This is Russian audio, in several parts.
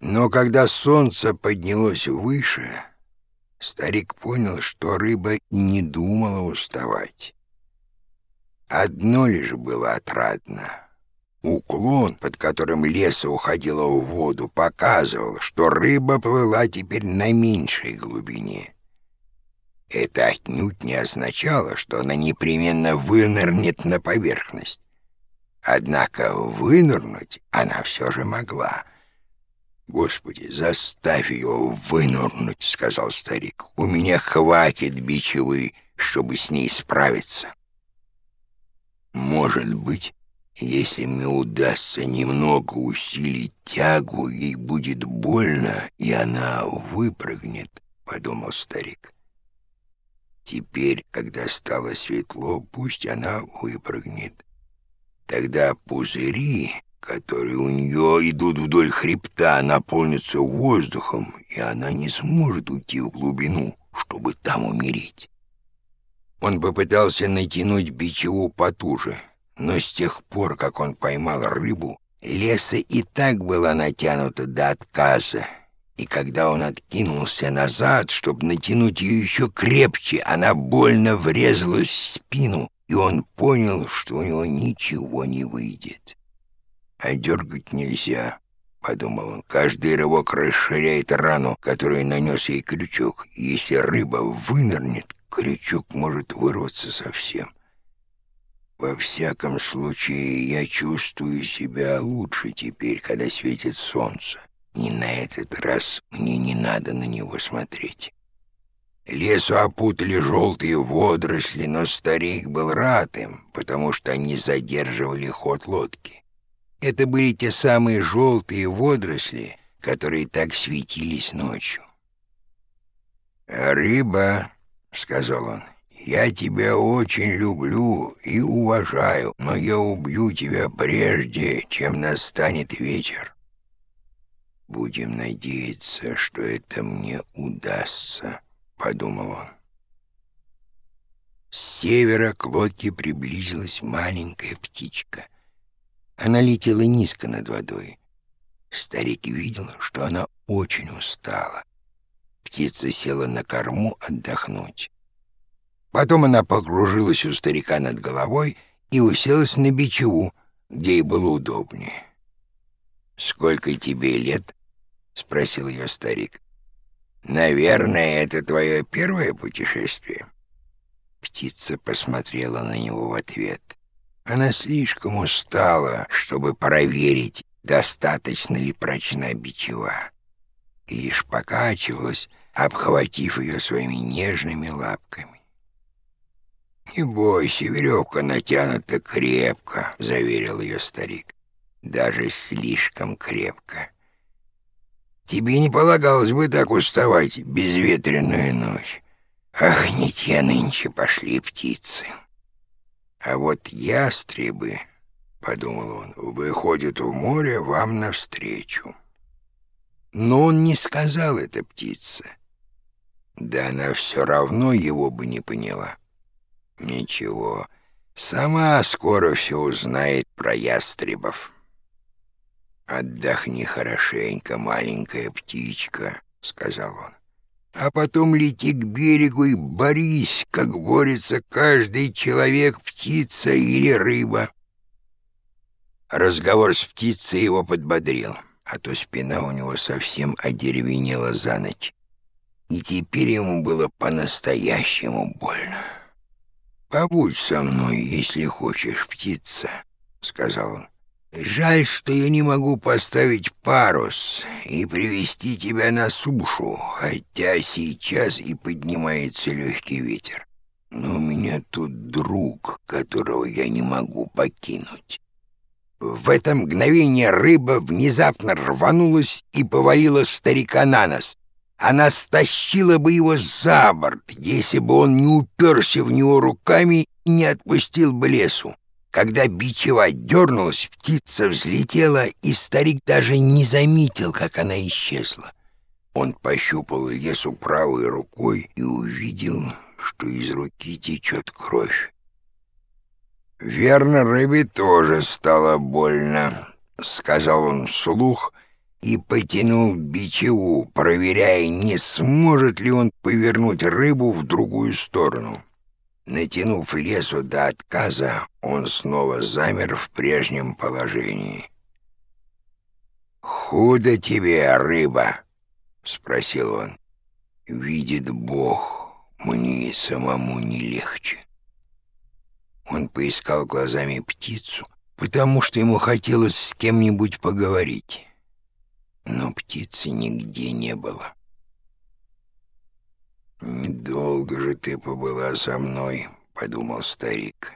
Но когда солнце поднялось выше, старик понял, что рыба не думала уставать. Одно лишь было отрадно. Уклон, под которым леса уходила в воду, показывал, что рыба плыла теперь на меньшей глубине. Это отнюдь не означало, что она непременно вынырнет на поверхность. Однако вынырнуть она все же могла. «Господи, заставь ее вынырнуть», — сказал старик. «У меня хватит бичевы, чтобы с ней справиться». «Может быть, если мне удастся немного усилить тягу, ей будет больно, и она выпрыгнет», — подумал старик. «Теперь, когда стало светло, пусть она выпрыгнет. Тогда пузыри, которые у нее идут вдоль хребта, наполнятся воздухом, и она не сможет уйти в глубину, чтобы там умереть. Он попытался натянуть бичеву потуже, но с тех пор, как он поймал рыбу, леса и так была натянута до отказа, и когда он откинулся назад, чтобы натянуть ее еще крепче, она больно врезалась в спину, и он понял, что у него ничего не выйдет. «А дергать нельзя», — подумал он. «Каждый рывок расширяет рану, которую нанес ей крючок. Если рыба вынырнет, крючок может вырваться совсем. Во всяком случае, я чувствую себя лучше теперь, когда светит солнце. И на этот раз мне не надо на него смотреть». Лесу опутали желтые водоросли, но старик был рад им, потому что они задерживали ход лодки. Это были те самые желтые водоросли, которые так светились ночью. «Рыба», — сказал он, — «я тебя очень люблю и уважаю, но я убью тебя прежде, чем настанет вечер. Будем надеяться, что это мне удастся». — подумал он. С севера к лодке приблизилась маленькая птичка. Она летела низко над водой. Старик видел, что она очень устала. Птица села на корму отдохнуть. Потом она покружилась у старика над головой и уселась на бичеву, где ей было удобнее. «Сколько тебе лет?» — спросил ее старик. «Наверное, это твое первое путешествие?» Птица посмотрела на него в ответ. Она слишком устала, чтобы проверить, достаточно ли прочна бичева. Лишь покачивалась, обхватив ее своими нежными лапками. «Не бойся, веревка натянута крепко», — заверил ее старик. «Даже слишком крепко». Тебе не полагалось бы так уставать безветренную ночь. Ах, не те нынче пошли птицы. А вот ястребы, — подумал он, — выходят в море вам навстречу. Но он не сказал это птице. Да она все равно его бы не поняла. Ничего, сама скоро все узнает про ястребов. «Отдохни хорошенько, маленькая птичка», — сказал он. «А потом лети к берегу и борись, как борется каждый человек, птица или рыба». Разговор с птицей его подбодрил, а то спина у него совсем одеревенела за ночь. И теперь ему было по-настоящему больно. «Побудь со мной, если хочешь, птица», — сказал он. Жаль, что я не могу поставить парус и привести тебя на сушу, хотя сейчас и поднимается легкий ветер. Но у меня тут друг, которого я не могу покинуть. В это мгновение рыба внезапно рванулась и повалила старика на нос. Она стащила бы его за борт, если бы он не уперся в него руками и не отпустил бы лесу. Когда бичева дернулась, птица взлетела, и старик даже не заметил, как она исчезла. Он пощупал лесу правой рукой и увидел, что из руки течет кровь. «Верно, рыбе тоже стало больно», — сказал он вслух и потянул бичеву, проверяя, не сможет ли он повернуть рыбу в другую сторону. Натянув лесу до отказа, он снова замер в прежнем положении. «Худо тебе, рыба?» — спросил он. «Видит Бог, мне самому не легче». Он поискал глазами птицу, потому что ему хотелось с кем-нибудь поговорить. Но птицы нигде не было. «Недолго же ты побыла со мной», — подумал старик.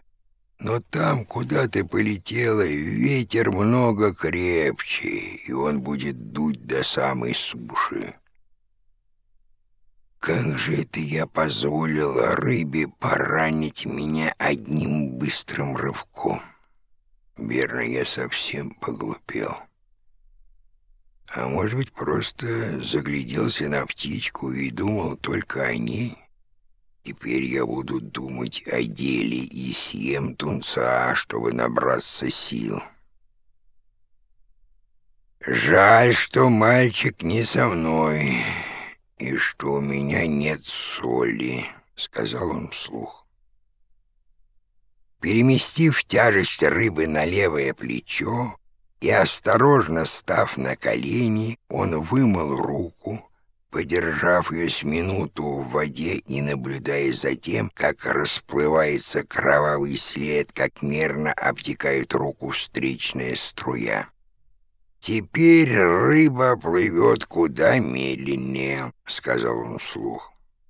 «Но там, куда ты полетела, ветер много крепче, и он будет дуть до самой суши». Как же это я позволила рыбе поранить меня одним быстрым рывком? Верно, я совсем поглупел. А может быть, просто загляделся на птичку и думал только о ней? Теперь я буду думать о деле и съем тунца, чтобы набраться сил. Жаль, что мальчик не со мной, и что у меня нет соли, — сказал он вслух. Переместив тяжесть рыбы на левое плечо, и, осторожно став на колени, он вымыл руку, подержав ее с минуту в воде и наблюдая за тем, как расплывается кровавый след, как мерно обтекает руку встречная струя. «Теперь рыба плывет куда медленнее», — сказал он вслух.